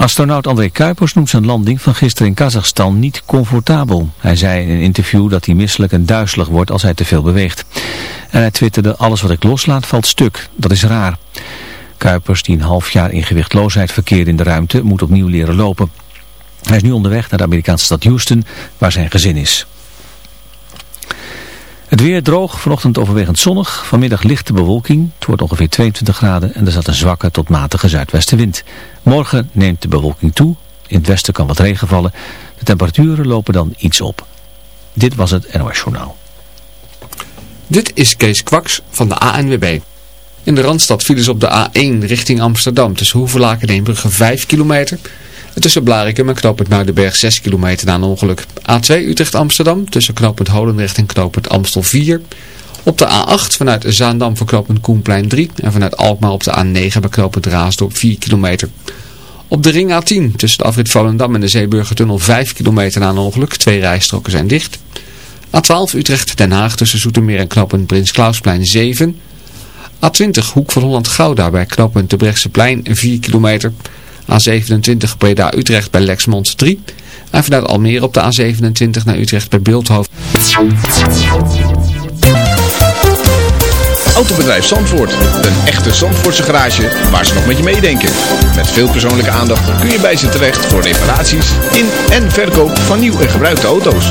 Astronaut André Kuipers noemt zijn landing van gisteren in Kazachstan niet comfortabel. Hij zei in een interview dat hij misselijk en duizelig wordt als hij te veel beweegt. En hij twitterde, alles wat ik loslaat valt stuk. Dat is raar. Kuipers, die een half jaar in gewichtloosheid verkeerde in de ruimte, moet opnieuw leren lopen. Hij is nu onderweg naar de Amerikaanse stad Houston, waar zijn gezin is. Het weer droog, vanochtend overwegend zonnig, vanmiddag lichte bewolking. Het wordt ongeveer 22 graden en er zat een zwakke tot matige zuidwestenwind. Morgen neemt de bewolking toe, in het westen kan wat regen vallen. De temperaturen lopen dan iets op. Dit was het NOS Journaal. Dit is Kees Kwaks van de ANWB. In de Randstad vielen ze op de A1 richting Amsterdam tussen Hoevelaken en Eembrugge 5 kilometer... En tussen Blarikum en knooppunt Muidenberg 6 kilometer na een ongeluk. A2 Utrecht-Amsterdam tussen knooppunt Holendrecht en knooppunt Amstel 4. Op de A8 vanuit Zaandam voor knooppunt Koenplein 3. En vanuit Alkmaar op de A9 bij knooppunt Raasdorp 4 kilometer. Op de ring A10 tussen de afrit Volendam en de Zeeburgertunnel 5 kilometer na een ongeluk. Twee rijstroken zijn dicht. A12 Utrecht-Den Haag tussen Zoetermeer en knooppunt Prins Klausplein 7. A20 Hoek van Holland-Gouda bij knooppunt de Plein 4 kilometer. A27 Breda-Utrecht bij Lexmond 3. En vanuit Almere op de A27 naar Utrecht bij Beeldhoven. Autobedrijf Zandvoort. Een echte Zandvoortse garage waar ze nog met je meedenken. Met veel persoonlijke aandacht kun je bij ze terecht voor reparaties in en verkoop van nieuw en gebruikte auto's.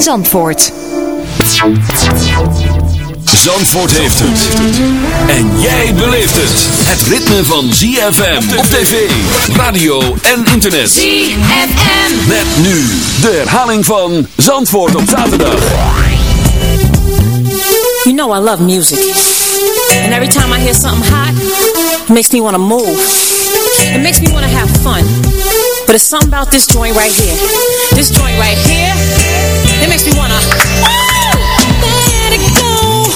Zandvoort. Zandvoort heeft het. En jij beleeft het. Het ritme van ZFM op tv, radio en internet. ZFM. Met nu de herhaling van Zandvoort op zaterdag. You know I love music. And every time I hear something hot, it makes me want to move. It makes me want to have fun. But it's something about this joint right here. This joint right here, makes me wanna. Let it go.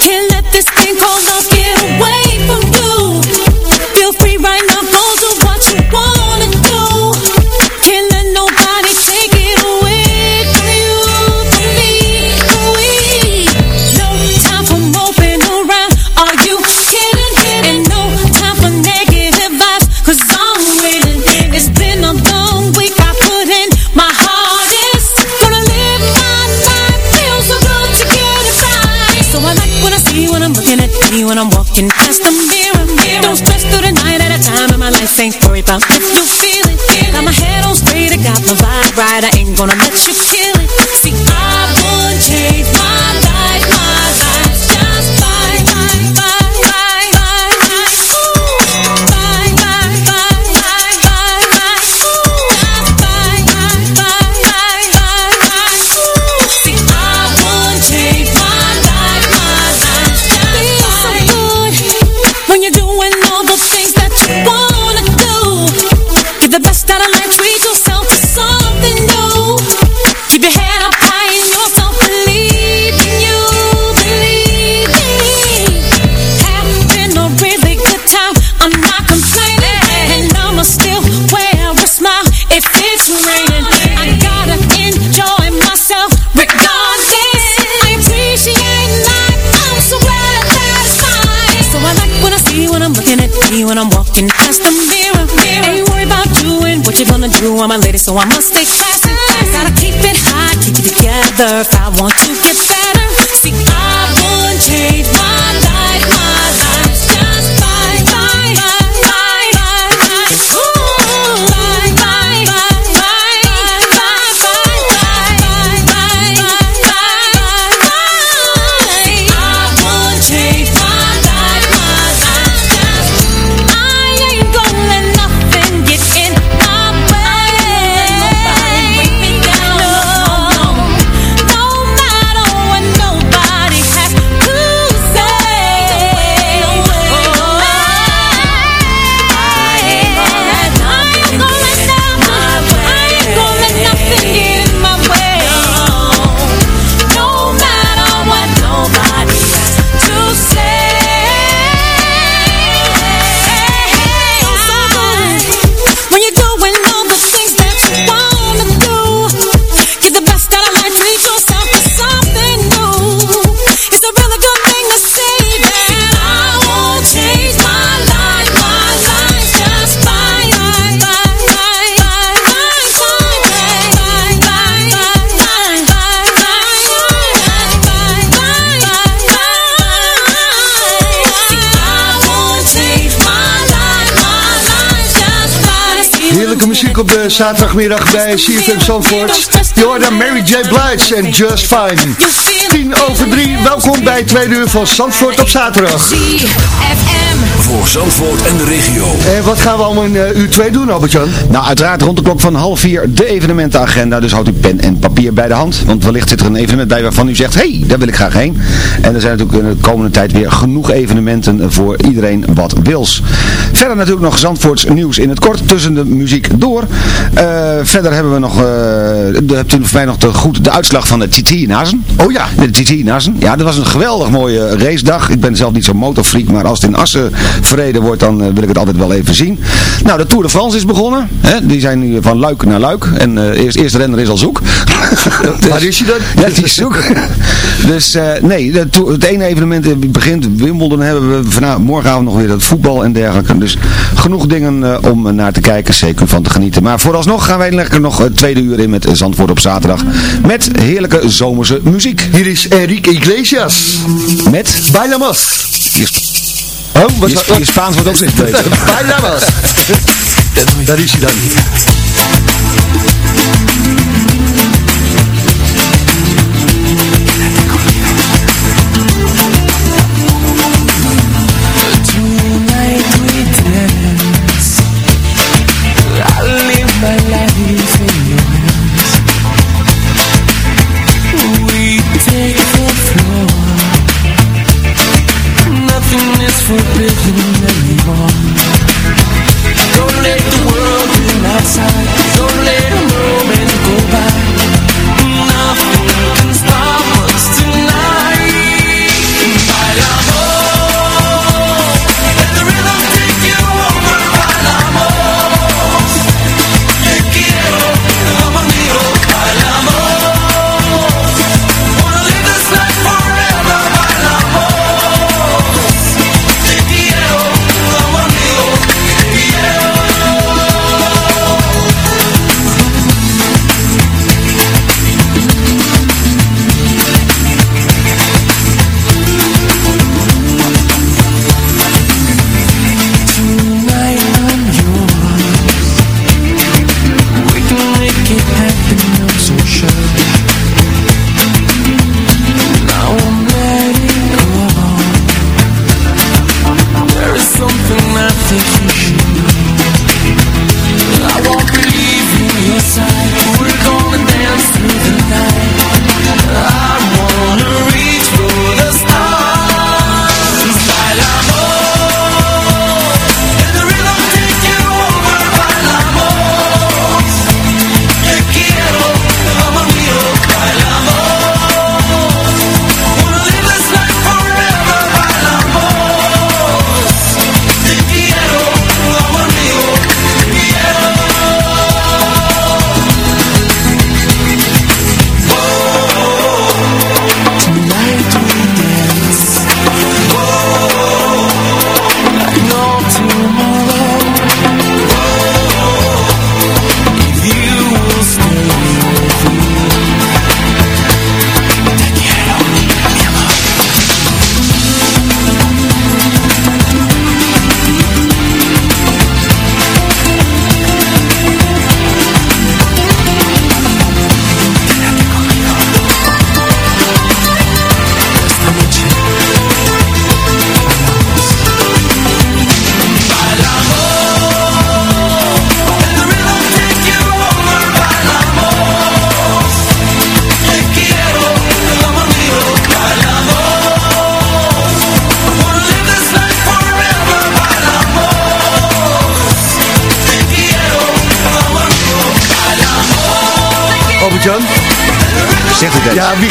Can't let this thing called love. Makes me want to... ain't worried about if you feel it. Got my head on straight, I got my vibe right. I ain't gonna let you kill it. So I must stay classy. Gotta keep it hot, keep it together. If I want to get better, muziek op de zaterdagmiddag bij CFM Zandvoort. Je hoorde Mary J. Blige en Just Fine. 10 over 3, welkom bij het tweede uur van Zandvoort op zaterdag. CFM voor Zandvoort en de regio. En wat gaan we allemaal in uh, uur 2 doen, Albert-Jan? Nou, uiteraard rond de klok van half 4 de evenementenagenda. Dus houdt u pen en papier bij de hand. Want wellicht zit er een evenement bij waarvan u zegt, hé, hey, daar wil ik graag heen. En er zijn natuurlijk in de komende tijd weer genoeg evenementen voor iedereen wat wils. Verder natuurlijk nog Zandvoorts nieuws in het kort tussen de muziek door. Uh, verder hebben we nog, uh, de, hebt u voor mij nog de, goed de uitslag van de TT Nazen. Oh ja. De TT Nazen. Ja, dat was een geweldig mooie racedag. Ik ben zelf niet zo'n motorfreak, maar als het in Assen verreden wordt, dan uh, wil ik het altijd wel even zien. Nou, de Tour de France is begonnen. Hè? Die zijn nu van Luik naar Luik. En uh, eerst, eerste renner is al zoek. dus, Waar is hij dan? Ja, die is zoek. dus uh, nee, de, het ene evenement begint. Wimbledon hebben we vanavond, morgenavond nog weer het voetbal en dergelijke. Dus genoeg dingen om naar te kijken, zeker van te genieten. Maar vooralsnog gaan wij lekker nog het tweede uur in met Zandvoort op zaterdag. Met heerlijke zomerse muziek. Hier is Enrique Iglesias. Met? Bailamos. Oh, wat je, je Spaans wordt ook steeds beter. Bailamos. Daar is hij dan.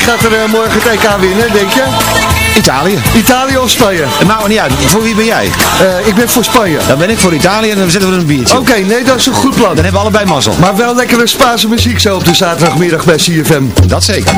Gaat er uh, morgen het EK winnen, denk je? Italië. Italië of Spanje? Het maakt me niet uit. Voor wie ben jij? Uh, ik ben voor Spanje. Dan ben ik voor Italië en dan zetten we een biertje Oké, okay, nee, dat is een goed plan. Dan hebben we allebei mazzel. Maar wel lekkere Spaanse muziek zo op de zaterdagmiddag bij CFM. Dat zeker.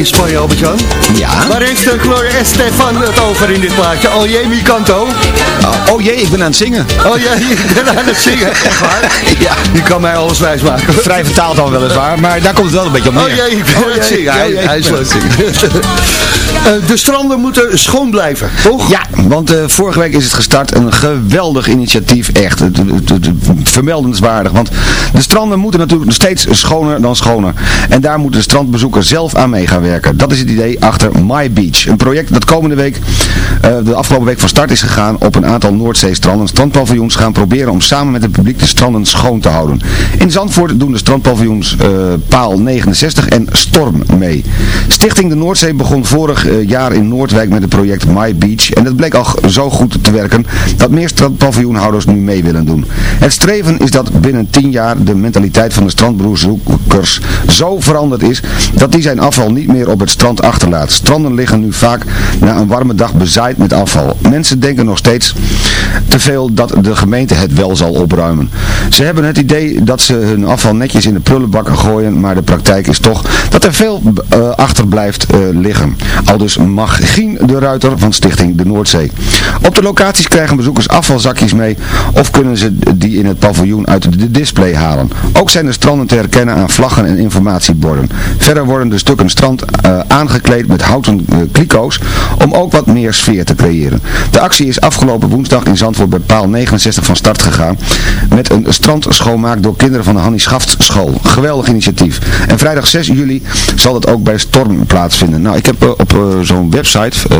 In Spanje, Albert-Jan? Ja. Waar heeft uh, Gloria Estefan het over in dit plaatje? Oh jee, mi canto. Oh, oh jee, ik ben aan het zingen. Oh ja, je bent aan het zingen. Echt waar? Ja. Je kan mij alles wijsmaken. Vrij vertaald dan weliswaar, maar daar komt het wel een beetje op neer. Oh jee, ik ben aan het zingen. Hij, hij is aan het zingen. Eh, de stranden moeten schoon blijven, toch? Ja, want eh, vorige week is het gestart. Een geweldig initiatief, echt. Vermeldenswaardig. Want de stranden moeten natuurlijk steeds schoner dan schoner. En daar moet de strandbezoeker zelf aan mee gaan werken. Dat is het idee achter My Beach. Een project dat komende week, eh, de afgelopen week van start is gegaan op een aantal Noordzeestranden. Strandpaviljoens gaan proberen om samen met het publiek de stranden schoon te houden. In Zandvoort doen de strandpaviljoens Paal 69 en Storm mee. Stichting de Noordzee begon vorig jaar in Noordwijk met het project My Beach. En dat bleek al zo goed te werken dat meer strandpaviljoenhouders nu mee willen doen. Het streven is dat binnen 10 jaar de mentaliteit van de strandbezoekers zo veranderd is dat die zijn afval niet meer op het strand achterlaat. Stranden liggen nu vaak na een warme dag bezaaid met afval. Mensen denken nog steeds te veel dat de gemeente het wel zal opruimen. Ze hebben het idee dat ze hun afval netjes in de prullenbak gooien, maar de praktijk is toch dat er veel eh, achter blijft eh, liggen. Aldus Magien de Ruiter van Stichting de Noordzee. Op de locaties krijgen bezoekers afvalzakjes mee of kunnen ze die in het paviljoen uit de display halen. Ook zijn de stranden te herkennen aan vlaggen en informatieborden. Verder worden de stukken strand eh, aangekleed met houten eh, kliko's om ook wat meer sfeer te creëren. De actie is afgelopen woensdag in Zandvoort bij paal 69 van start gegaan met een strandschoonmaak door kinderen van de Hannie Schaft school. Geweldig initiatief. En vrijdag 6 juli zal dat ook bij Storm plaatsvinden. Nou, ik heb eh, op zo'n website uh,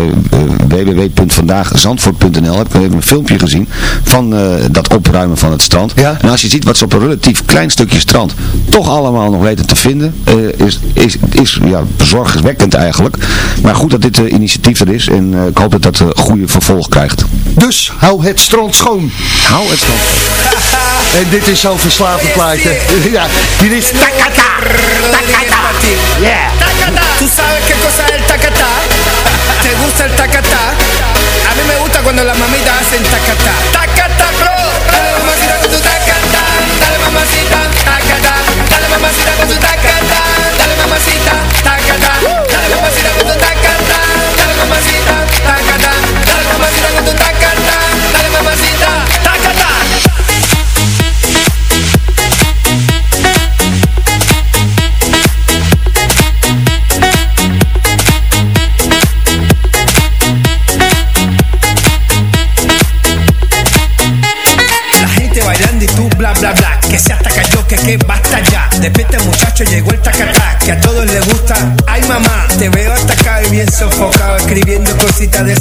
www.vandaagzandvoort.nl heb ik even een filmpje gezien van eh, dat opruimen van het strand. Ja. En als je ziet wat ze op een relatief klein stukje strand toch allemaal nog weten te vinden, eh, is, is, is ja, bezorgwekkend eigenlijk. Maar goed dat dit eh, initiatief er is en eh, ik hoop dat dat een goede vervolg krijgt. Dus hou het strand schoon. Hou het strand. En dit is zo'n verslavend plaatje. Ja, hier is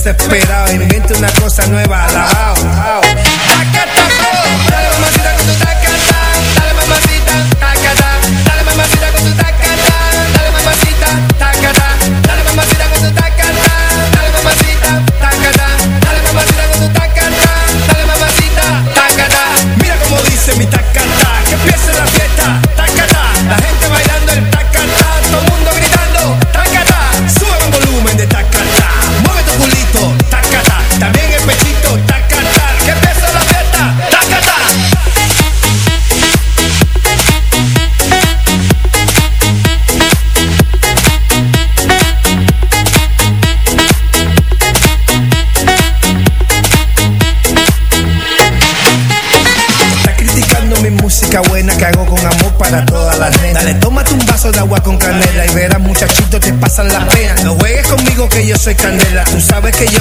desesperado. Inventa una cosa nueva,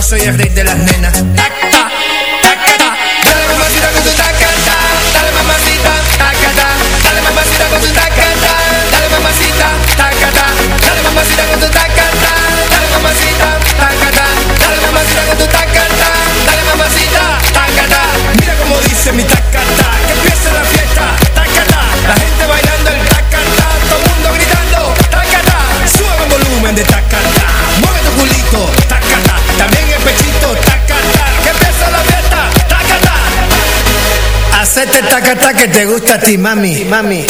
soy el rey de las negras. Hacete tacata que te gusta a ti, mami, mami.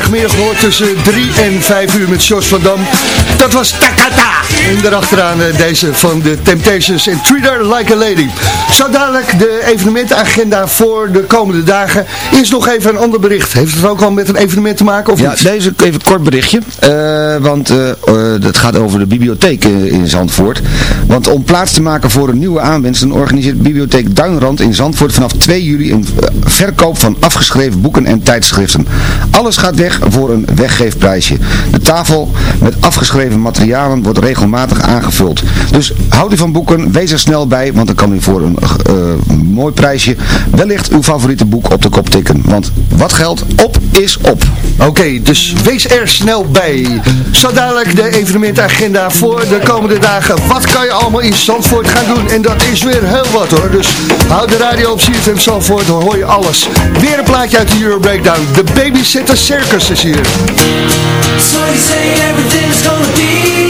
vrijdagmiddag hoort tussen 3 en 5 uur met George van Dam. Dat was Takata. En daarachteraan eh, deze van de Temptations en Treat Like a Lady. Zo dadelijk de evenementagenda voor de komende dagen. is nog even een ander bericht. Heeft het ook al met een evenement te maken? Of ja, deze even kort berichtje. Eh, want eh, uh, het gaat over de bibliotheek in Zandvoort. Want om plaats te maken voor een nieuwe aanwensen organiseert Bibliotheek Duinrand in Zandvoort vanaf 2 juli een verkoop van afgeschreven boeken en tijdschriften. Alles gaat weg voor een weggeefprijsje. De tafel met afgeschreven materialen wordt regelmatig regelmatig aangevuld. Dus houd u van boeken, wees er snel bij, want dan kan u voor een eh, mooi prijsje wellicht uw favoriete boek op de kop tikken. Want wat geldt op is op. Oké, dus wees er snel bij. Zo dadelijk de evenementagenda voor de komende dagen. Wat kan je allemaal in Zandvoort gaan doen? En dat is weer heel wat hoor. Dus houd de radio op CFM Zandvoort, dan hoor je alles. Weer een plaatje uit de Euro Breakdown. De Babysitter Circus is hier. So you say everything's gonna be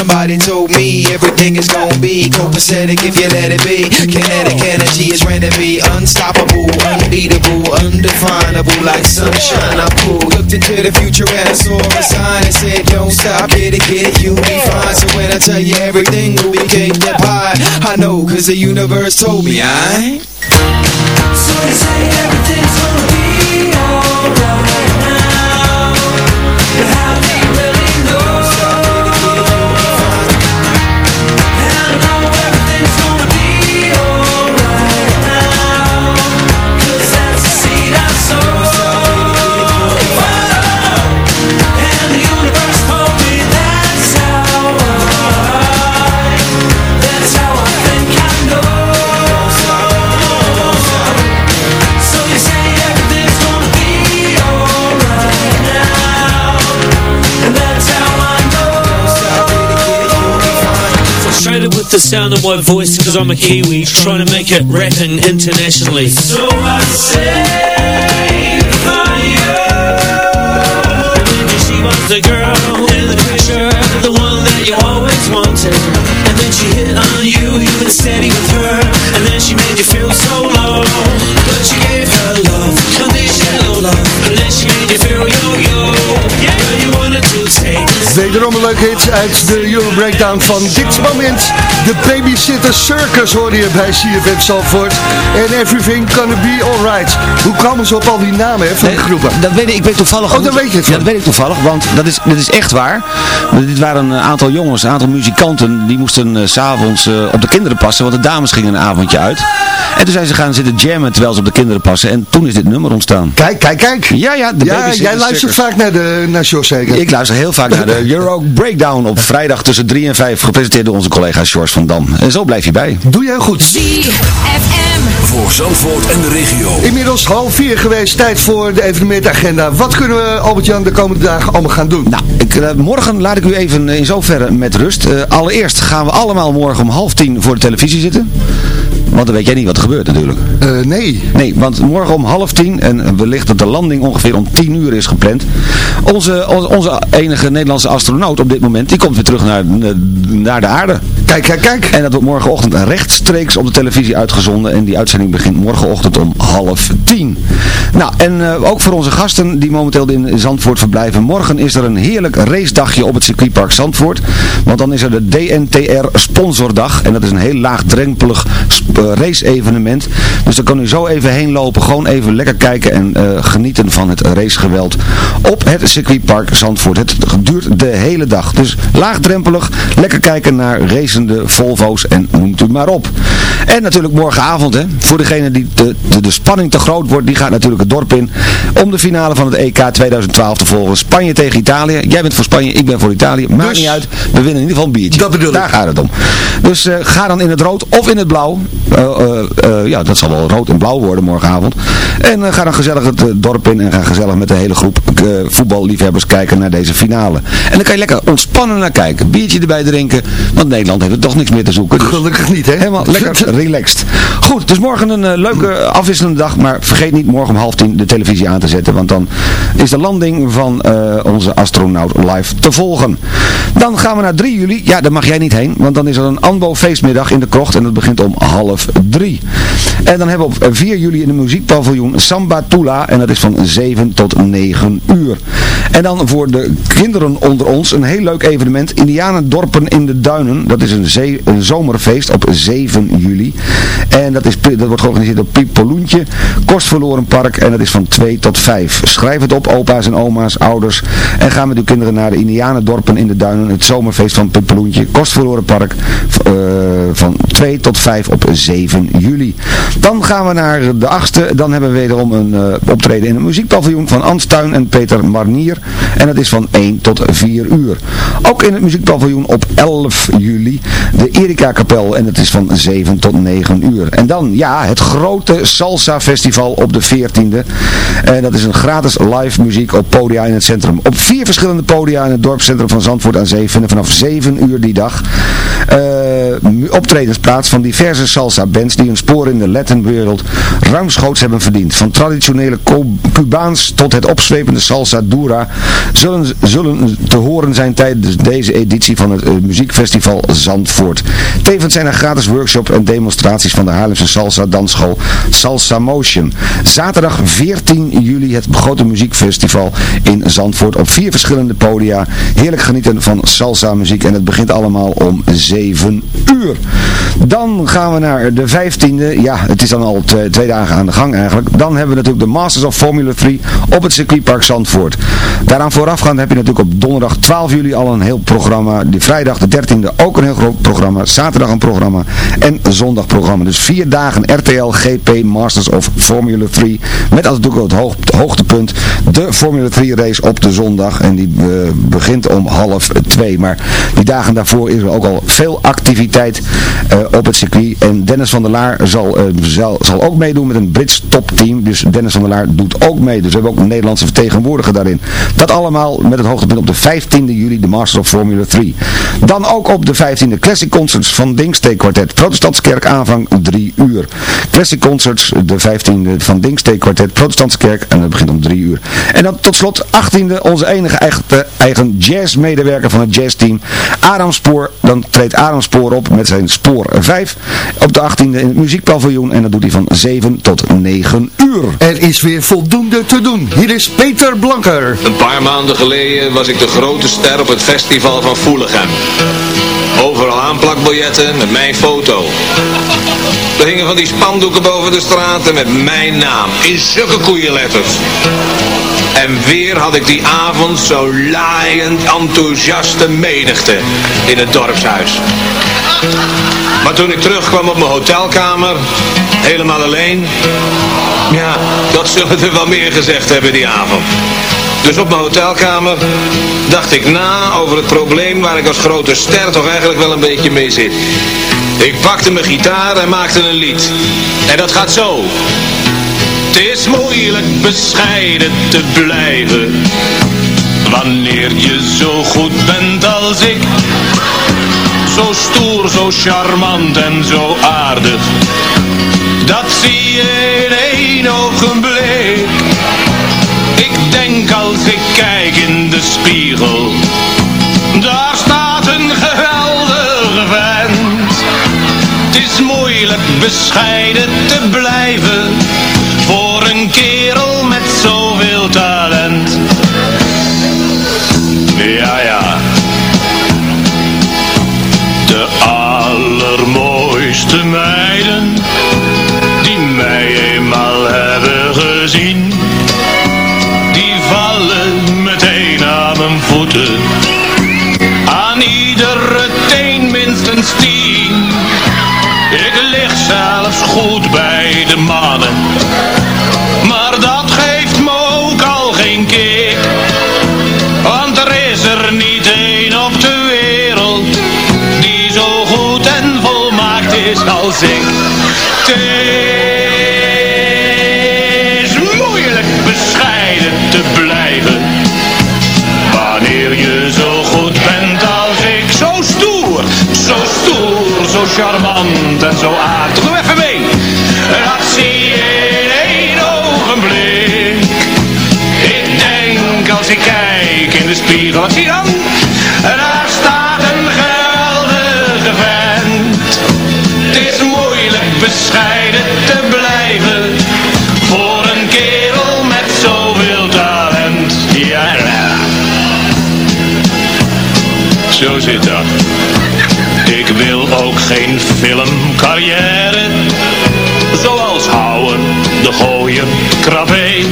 Somebody told me everything is gonna be Copacetic if you let it be. Kinetic energy is ready to be Unstoppable, unbeatable, undefinable Like sunshine, I'm cool Looked into the future and I saw a sign That said don't stop, get it, get it, you'll be fine. So when I tell you everything will be cake that pie I know cause the universe told me I So you say everything's the sound of my voice because I'm a Kiwi Trying to make it rapping internationally. So I say for you? She was the girl in the picture The one that you always wanted. And then she hit on you, you were steady with her Wederom een leuke hit uit de Euro Breakdown van dit moment. De Babysitter Circus hoor je bij CFM Zandvoort. En Everything Gonna Be Alright. Hoe kwamen ze op al die namen hè, van de groepen? Dat weet ik, ik weet toevallig Oh, dat weet je het Ja, dat weet ik toevallig, want dat is, dat is echt waar. Dit waren een aantal jongens, een aantal muzikanten, die moesten eh, s s'avonds eh, op de kinderen passen, want de dames gingen een avondje uit. En toen zijn ze gaan zitten jammen terwijl ze op de kinderen passen. En toen is dit nummer ontstaan. Kijk, kijk, kijk. Ja, ja, de Ja, jij luistert Circus. vaak naar, de, naar Jos zeker? Ik luister heel vaak naar de Euro Breakdown op vrijdag tussen 3 en 5, gepresenteerd door onze collega George van Dam. En zo blijf je bij. Doe jij goed. ZFM. Voor Zandvoort en de regio. Inmiddels half vier geweest, tijd voor de evenementagenda. Wat kunnen we, Albert-Jan, de komende dagen allemaal gaan doen? Nou, ik, eh, morgen laat ik u even in zoverre met rust. Eh, allereerst gaan we allemaal morgen om half tien voor de televisie zitten. Want dan weet jij niet wat er gebeurt natuurlijk. Eh, nee. Nee, want morgen om half tien, en wellicht dat de landing ongeveer om tien uur is gepland. Onze, onze, enige Nederlandse astronaut op dit moment, die komt weer terug naar, naar de aarde. Kijk, kijk, kijk. En dat wordt morgenochtend rechtstreeks op de televisie uitgezonden. En die uitzending begint morgenochtend om half tien. Nou, en uh, ook voor onze gasten die momenteel in Zandvoort verblijven. Morgen is er een heerlijk racedagje op het circuitpark Zandvoort. Want dan is er de DNTR Sponsordag. En dat is een heel laagdrempelig race-evenement. Dus dan kan u zo even heen lopen. Gewoon even lekker kijken en uh, genieten van het racegeweld op het circuitpark Zandvoort. Het duurt de hele dag. Dus laagdrempelig. Lekker kijken naar racende Volvo's en noemt u maar op. En natuurlijk morgenavond, hè, voor degene die de, de, de spanning te groot wordt, die gaat natuurlijk het dorp in om de finale van het EK 2012 te volgen. Spanje tegen Italië. Jij bent voor Spanje, ik ben voor Italië. Maakt Dus- niet uit. We winnen in ieder geval een biertje. Dat bedoel Daar ik. gaat het om. Dus eh, ga dan in het rood of in het blauw. Eh, eh, eh, ja, dat zal wel rood en blauw worden morgenavond. En ga dan gezellig het dorp in en ga gezellig met de hele groep voetballiefhebbers kijken naar deze finale. En dan kan je lekker ontspannen naar kijken. Biertje erbij drinken, want Nederland heeft er toch niks meer te zoeken. Dus Gelukkig niet, hè? Helemaal lekker relaxed. Goed, dus morgen een leuke afwisselende dag. Maar vergeet niet morgen om half tien de televisie aan te zetten. Want dan is de landing van onze astronaut live te volgen. Dan gaan we naar 3 juli. Ja, daar mag jij niet heen. Want dan is er een ANBO feestmiddag in de krocht. En dat begint om half drie. En dan hebben we op 4 juli in de muziekpaviljoen Samba Tula. En dat is van 7 tot 9 uur. En dan voor de kinderen onder ons een heel leuk evenement. Indianendorpen in de Duinen. Dat is een, zomerfeest op 7 juli. En dat, is, dat wordt georganiseerd door Piep Poloentje. Kostverloren Park. En dat is van 2 tot 5. Schrijf het op, opa's en oma's, ouders. En ga met uw kinderen naar de Indianendorpen in de Duinen. Het zomerfeest van Piep Poloentje. Kostverloren Park. eh, van 2 tot 5 op 7 juli. Dan gaan we naar de 8e. Dan hebben we wederom een eh, optreden in het muziekpaviljoen van Anstuin en Peter Marnier. En dat is van 1 tot 4 uur. Ook in het muziekpaviljoen op 11 juli de Erika Kapel. En dat is van 7 tot 9 uur. En dan, ja, het grote Salsa Festival op de 14e. En dat is een gratis live muziek op podia in het centrum. Op vier verschillende podia in het dorpscentrum van Zandvoort aan Zee vinden vanaf 7 uur die dag mu- optredens plaats van diverse salsa bands die hun spoor in de Latinwereld ruimschoots hebben verdiend. Van traditionele Cubaans tot het opzwepende salsa dura zullen, zullen te horen zijn tijdens deze editie van het eh, muziekfestival Zandvoort. Tevens zijn er gratis workshops en demonstraties van de Haarlemse salsa dansschool Salsa Motion. Zaterdag 14 juli het grote muziekfestival in Zandvoort op vier verschillende podia. Heerlijk genieten van salsa muziek en het begint allemaal om 7 uur. Dan gaan we naar de 15e. Ja, het is dan al twee, dagen aan de gang eigenlijk. Dan hebben we natuurlijk de Masters of Formula 3 op het circuitpark Zandvoort. Daaraan voorafgaand heb je natuurlijk op donderdag 12 juli al een heel programma. Die vrijdag de 13e ook een heel groot programma. Zaterdag een programma en zondag programma. Dus vier dagen RTL GP Masters of Formula 3. Met als natuurlijk het hoog, hoogtepunt de Formula 3 race op de zondag. En die eh, begint om half twee. Maar die dagen daarvoor is er ook al veel activiteit eh, op het circuit. En Dennis van der Laar zal, eh, zal, zal ook meedoen met een Brits topteam. Dus Dennis van der Laar doet ook mee. Dus we hebben ook een Nederlandse vertegenwoordiger daarin. Dat allemaal met het hoogtepunt op de 15e juli, de Masters of Formula 3. Dan ook op de 15e Classic Concerts van Dingstee Quartet. Protestantse Kerk aanvang 3 uur. Classic Concerts, de 15e van Dingstee Quartet, Protestantse Kerk. En dat begint om 3 uur. En dan tot slot 18e, onze enige eigen, eigen jazzmedewerker van het jazzteam. Adam Spoor. Dan treedt Adam Spoor op met zijn Spoor 5 op de 18e in het muziekpaviljoen. En dat doet hij van 7 tot 9 uur. Er is weer voldoende te doen. Hier is Peter Blanker. Een paar maanden geleden was ik de grote ster op het festival van Voelichem. Overal aanplakbiljetten met mijn foto. Er hingen van die spandoeken boven de straten met mijn naam in zulke koeienletters. En weer had ik die avond zo laaiend enthousiaste menigte in het dorpshuis. Maar toen ik terugkwam op mijn hotelkamer, helemaal alleen, ja, dat zullen er wel meer gezegd hebben die avond. Dus op mijn hotelkamer dacht ik na over het probleem waar ik als grote ster toch eigenlijk wel een beetje mee zit. Ik pakte mijn gitaar en maakte een lied. En dat gaat zo. Het is moeilijk bescheiden te blijven. Wanneer je zo goed bent als ik. Zo stoer, zo charmant en zo aardig. Dat zie je in één ogenblik. Ik denk als ik kijk in de spiegel, daar staat een geweldige vent. Het is moeilijk bescheiden te blijven, voor een kerel met zoveel allermooiste meiden die mij eenmaal hebben gezien, die vallen meteen aan mijn voeten. Aan iedere teen minstens tien. Ik lig zelfs goed bij de mannen, Het is moeilijk bescheiden te blijven wanneer je zo goed bent als ik. Zo stoer, zo stoer, zo charmant en zo aardig. Doe even mee. Filmcarrière, zoals houden, de gooien, krabbe.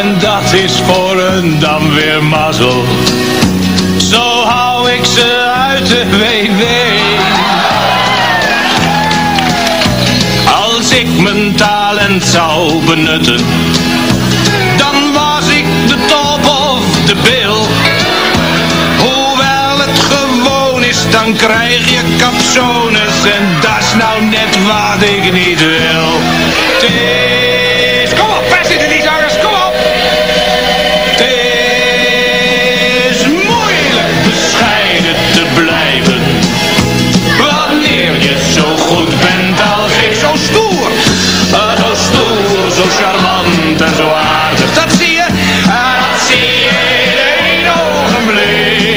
En dat is voor een dan weer mazzel. Zo hou ik ze uit de WW. Als ik mijn talent zou benutten, dan was ik de top of de bill. Hoewel het gewoon is, dan krijg je capsones en dat is nou net wat ik niet wil.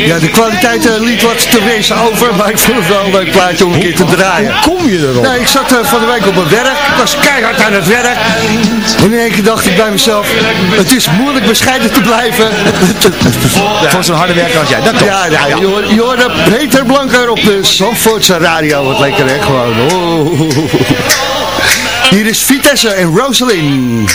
Ja, de kwaliteit eh, liet wat te wezen over, maar ik vond het wel een leuk plaatje om een keer te draaien. Hoe kom je erop? Nee, ik zat eh, van de week op mijn werk, ik was keihard aan het werk. En in één keer dacht ik bij mezelf, het is moeilijk bescheiden te blijven. Voor zo'n harde werker als jij, dat toch? Ja, ja, je hoort- je hoorde Peter Blanker op de Zandvoortse radio, wat lekker hè, gewoon. Oh. Hier is Vitesse en Rosalind.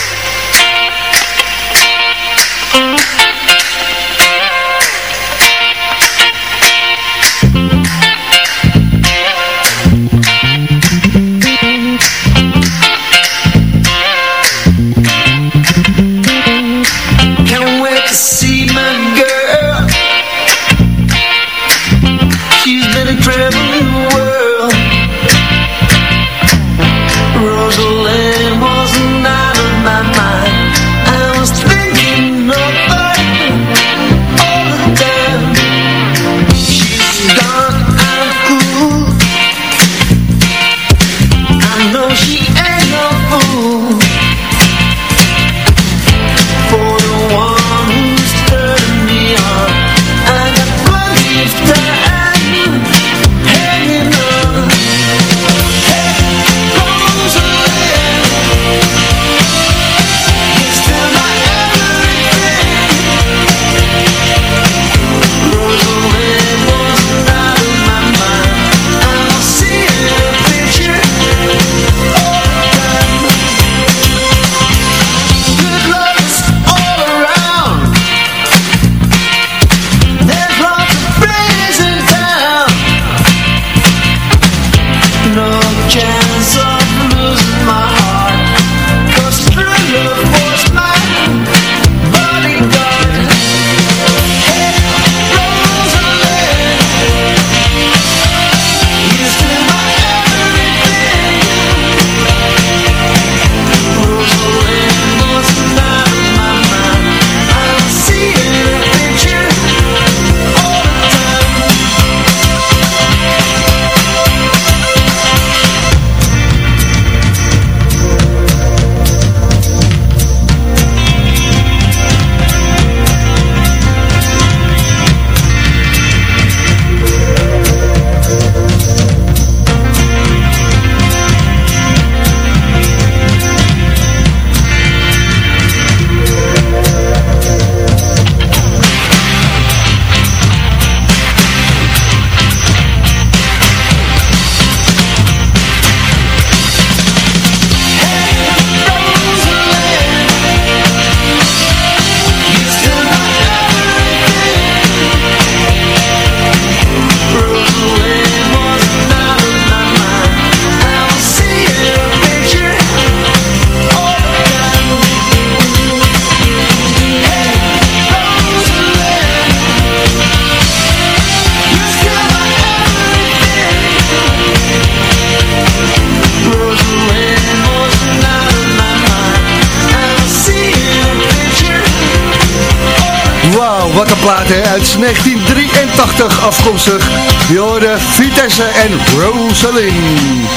Afkomstig. Je hoorde Vitesse en Rosalind.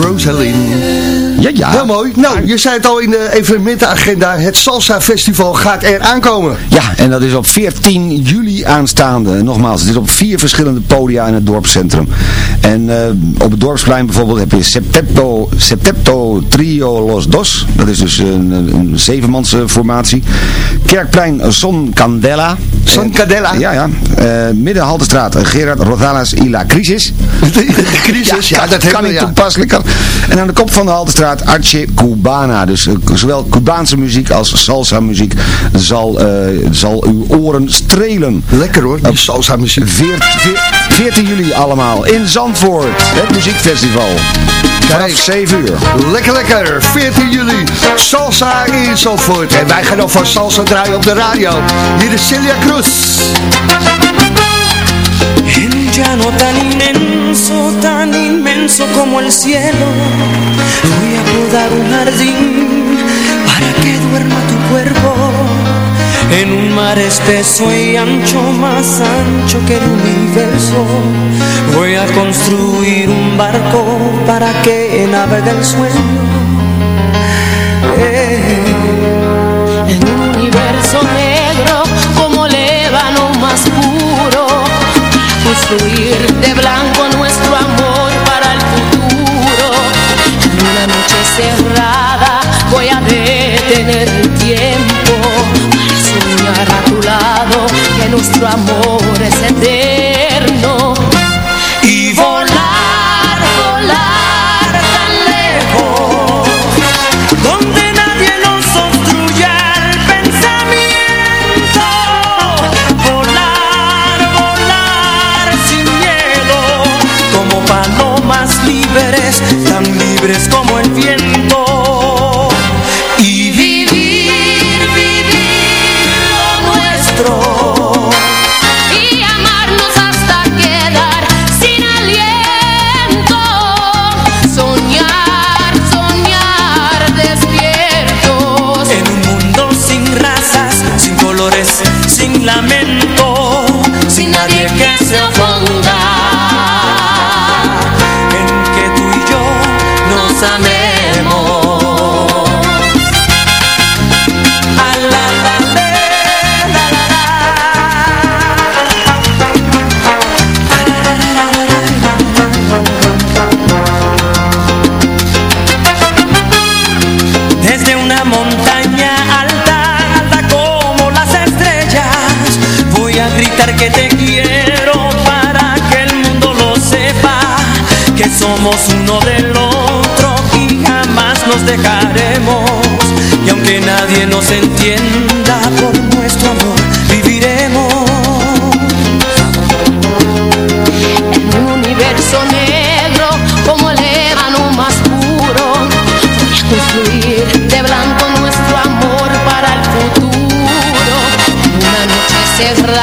Rosalind. Ja, ja. Heel mooi. Nou, je zei het al in de evenementenagenda. Het Salsa Festival gaat er aankomen. Ja, en dat is op 14 juli aanstaande. Nogmaals, het is op vier verschillende podia in het dorpscentrum. En eh, op het dorpsplein bijvoorbeeld heb je Septepto, Septepto Trio Los Dos. Dat is dus een, een zevenmans formatie. Kerkplein Son Candela. Son Candela? Ja, ja. Uh, midden Haltestraat Gerard Rosales y la Crisis. De crisis, ja, dat kan niet ja. toepasselijk. En aan de kop van de Haltestraat Arche Cubana. Dus eh, zowel Cubaanse muziek als salsa muziek zal, eh, zal uw oren strelen. Lekker hoor, die salsa muziek. 14 juli allemaal in Zandvoort. Het muziekfestival. Vanaf 7 uur. Lekker, lekker. 14 juli. Salsa in Zandvoort. En wij gaan van salsa draaien op de radio. Hier is Celia Cruz. Un llano tan inmenso, tan inmenso como el cielo, voy a podar un jardín para que duerma tu cuerpo. En un mar espeso y ancho, más ancho que el universo, voy a construir un barco para que navegue el sueño. Eh. En un universo negro como el ébano más puro Construir de blanco nuestro amor para el futuro En una noche cerrada voy a detener que nuestro amor es eterno nos amemos. Desde una montaña alta, alta como las estrellas, voy a gritar que te quiero para que el mundo lo sepa, que somos dejaremos. Y aunque nadie nos entienda por nuestro amor, viviremos. En un universo negro como el ébano más puro. Voy a construir de blanco nuestro amor para el futuro. Una noche cerrada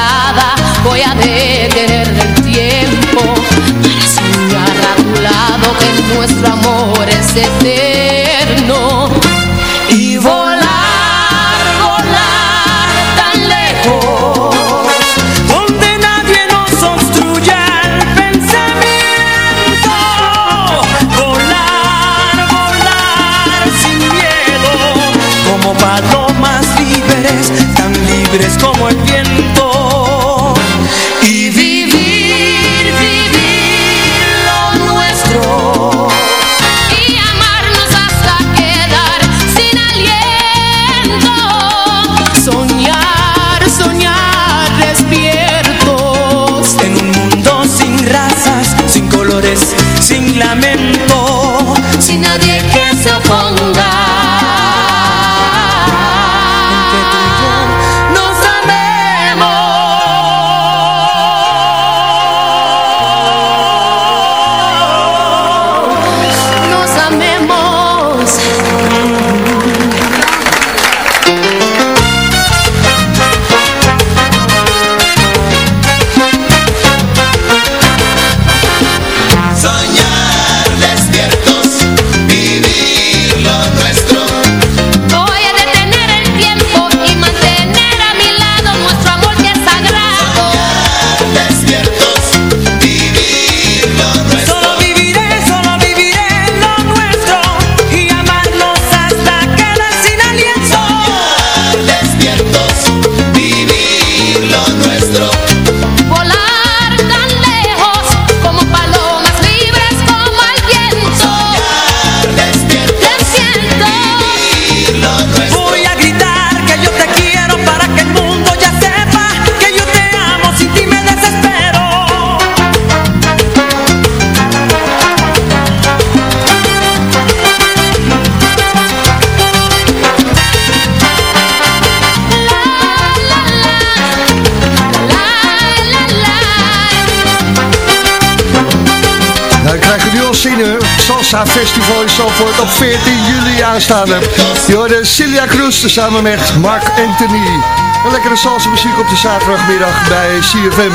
Festival in Zandvoort op 14 juli aanstaande. Je hoorde Celia Cruz samen met Mark Anthony. Een lekkere salsa muziek op de zaterdagmiddag bij CFM.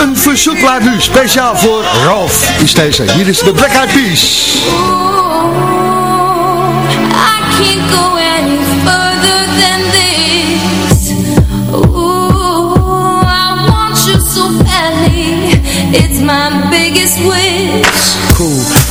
Een verzoekplaat nu, speciaal voor Ralph is deze. Hier is de Black Eyed Peas.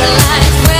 Right at the borderline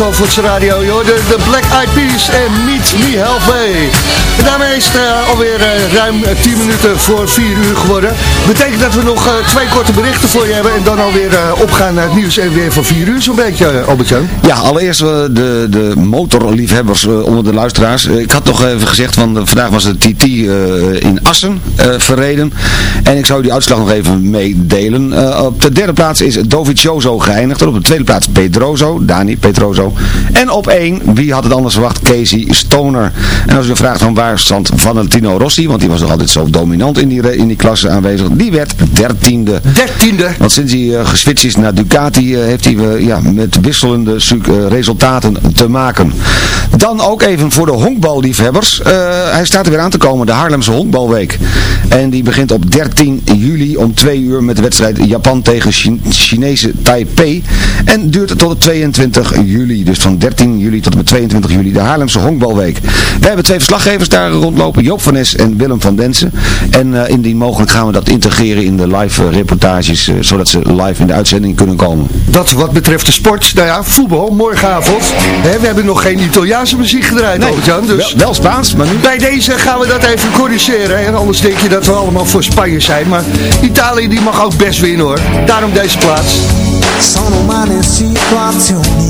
de radio. Je hoorde de Black Eyed Peas en Meet Me Halfway. En daarmee is het eh, alweer eh, ruim eh, 10 minuten voor 4 uur geworden. Betekent dat we nog eh, twee korte berichten voor je hebben. En dan alweer eh, opgaan naar het nieuws en weer van 4 uur zo'n beetje, eh, Albert-Jan. Ja, allereerst eh, de, de motorliefhebbers eh, onder de luisteraars. Eh, Ik had toch even gezegd, van eh, vandaag was de TT eh, in Assen eh, verreden. En ik zou die uitslag nog even meedelen. Eh, op de derde plaats is Dovizioso geëindigd. En op de tweede plaats Pedroso, Dani Pedroso. En op één, wie had het anders verwacht, Casey Stoner. En als u vraagt van waar stond Valentino Rossi, want die was nog altijd zo dominant in die, in die klasse aanwezig. Die werd dertiende. Dertiende? Want sinds hij eh, geswitcht is naar Ducati eh, heeft hij eh, ja, met wisselende su- resultaten te maken. Dan ook even voor de honkballiefhebbers. Hij staat er weer aan te komen, de Haarlemse honkbalweek. En die begint op 13 juli om 2 uur met de wedstrijd Japan tegen Chi- Chinese Taipei. En duurt tot 22 juli. Dus van 13 juli tot en met 22 juli de Haarlemse Honkbalweek. Wij hebben twee verslaggevers daar rondlopen. Joop van Nes en Willem van Densen. En eh, indien mogelijk gaan we dat integreren in de live eh, reportages. eh, zodat ze live in de uitzending kunnen komen. Dat wat betreft de sport, nou ja, voetbal, morgenavond. Hè, we hebben nog geen Italiaanse muziek gedraaid, Nee, Albert-Jan. Dus wel, wel Spaans, maar nu... bij deze gaan we dat even corrigeren. Hè? Anders denk je dat we allemaal voor Spanje zijn. Maar Italië die mag ook best winnen hoor. Daarom deze plaats. Sono umane situazioni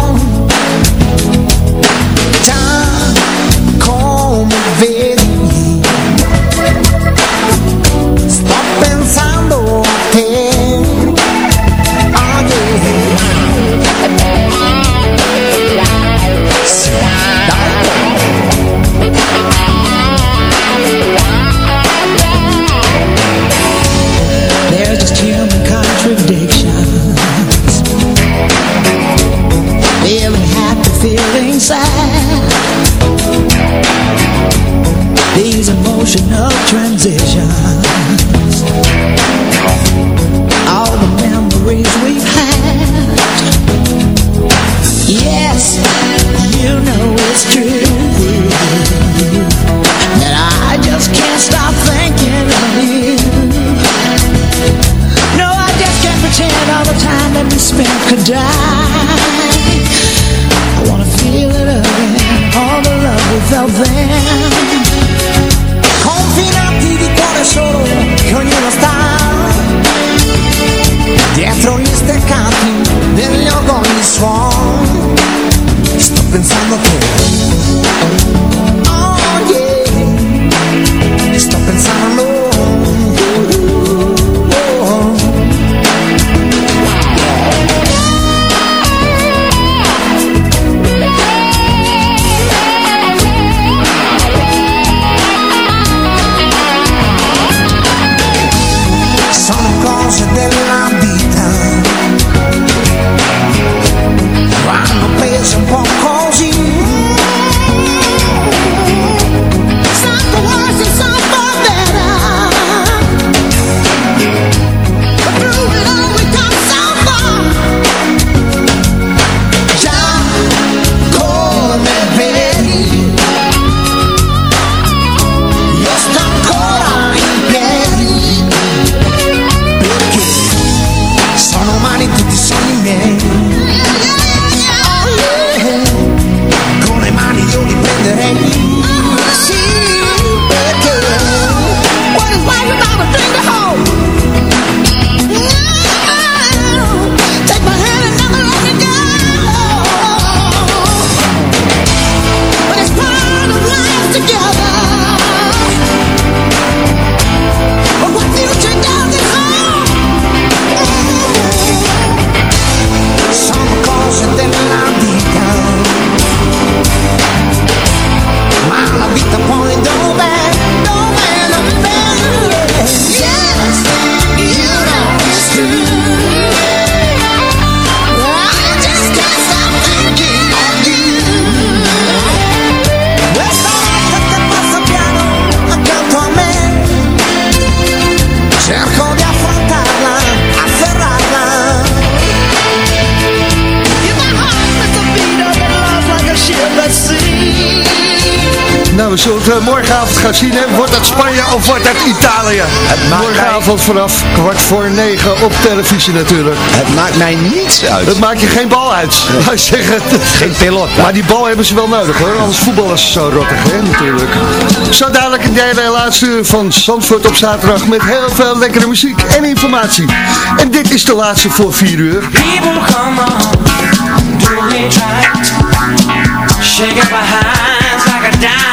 We zullen het eh, morgenavond gaan zien. Hè. Wordt dat Spanje of wordt dat Italië? maakt Morgenavond vanaf kwart voor negen op televisie natuurlijk. Het maakt mij niets uit. Dat maakt je geen bal uit. Ik zeggen. Geen pilot. Maar die bal hebben ze wel nodig hoor. Anders voetballen ze zo rottig hè, natuurlijk. Zo dadelijk een derde en laatste uur van Zandvoort op zaterdag. Met heel veel lekkere muziek en informatie. En dit is de laatste voor vier uur. People come on, do me right. Shake up our hands like a dynamite.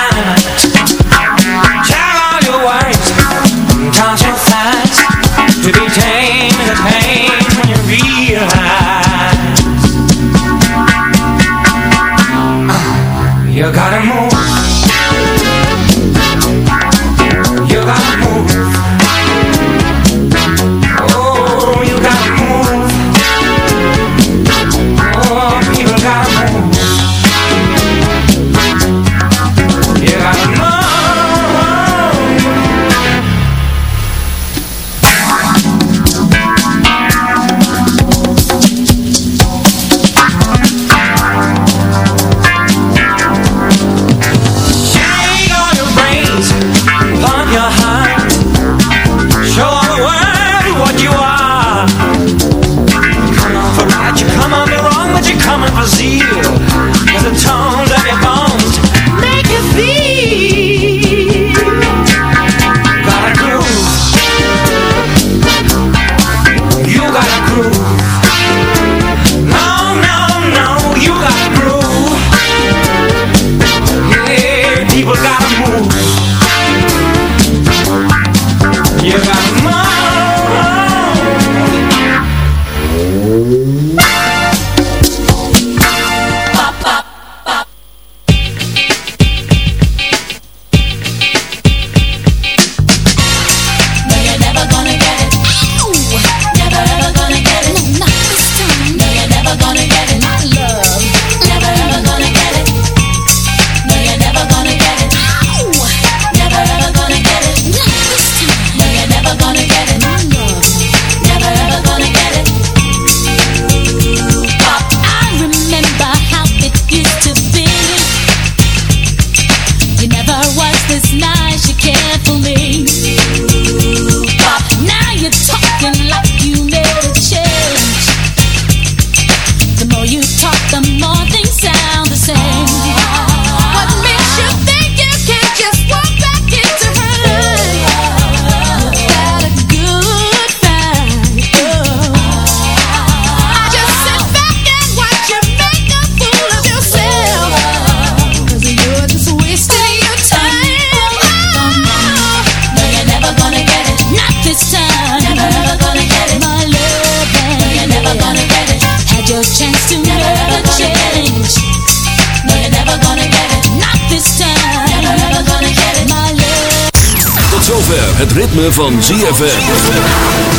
Het ritme van ZFM.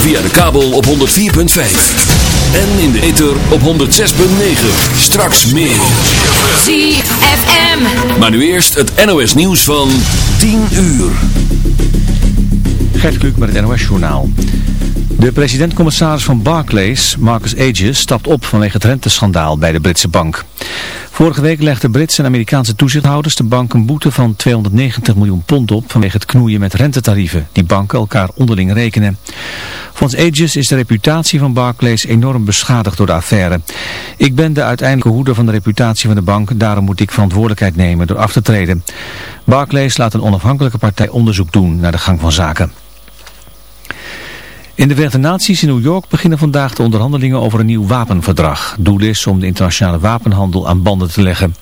Via de kabel op 104.5. En in de ether op 106.9. Straks meer. ZFM. Maar nu eerst het NOS nieuws van 10 uur. Gert Kluk met het NOS-journaal. De president-commissaris van Barclays, Marcus Aegis, stapt op vanwege het renteschandaal bij de Britse bank. Vorige week legden Britse en Amerikaanse toezichthouders de bank een boete van 290 miljoen pond op vanwege het knoeien met rentetarieven die banken elkaar onderling rekenen. Volgens Aegis is de reputatie van Barclays enorm beschadigd door de affaire. Ik ben de uiteindelijke hoeder van de reputatie van de bank, daarom moet ik verantwoordelijkheid nemen door af te treden. Barclays laat een onafhankelijke partij onderzoek doen naar de gang van zaken. In de Verenigde Naties in New York beginnen vandaag de onderhandelingen over een nieuw wapenverdrag. Doel is om de internationale wapenhandel aan banden te leggen.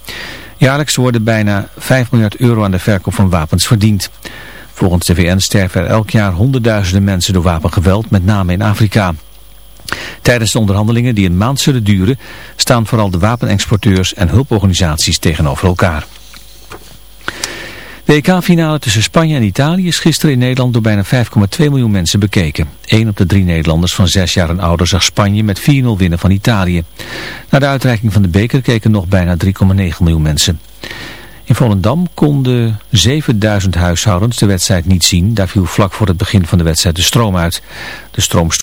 Jaarlijks worden bijna 5 miljard euro aan de verkoop van wapens verdiend. Volgens de VN sterven er elk jaar honderdduizenden mensen door wapengeweld, met name in Afrika. Tijdens de onderhandelingen die een maand zullen duren, staan vooral de wapenexporteurs en hulporganisaties tegenover elkaar. De EK-finale tussen Spanje en Italië is gisteren in Nederland door bijna 5,2 miljoen mensen bekeken. Eén op de drie Nederlanders van 6 jaar en ouder zag Spanje met 4-0 winnen van Italië. Na de uitreiking van de beker keken nog bijna 3,9 miljoen mensen. In Volendam konden 7000 huishoudens de wedstrijd niet zien. Daar viel vlak voor het begin van de wedstrijd de stroom uit. De stroom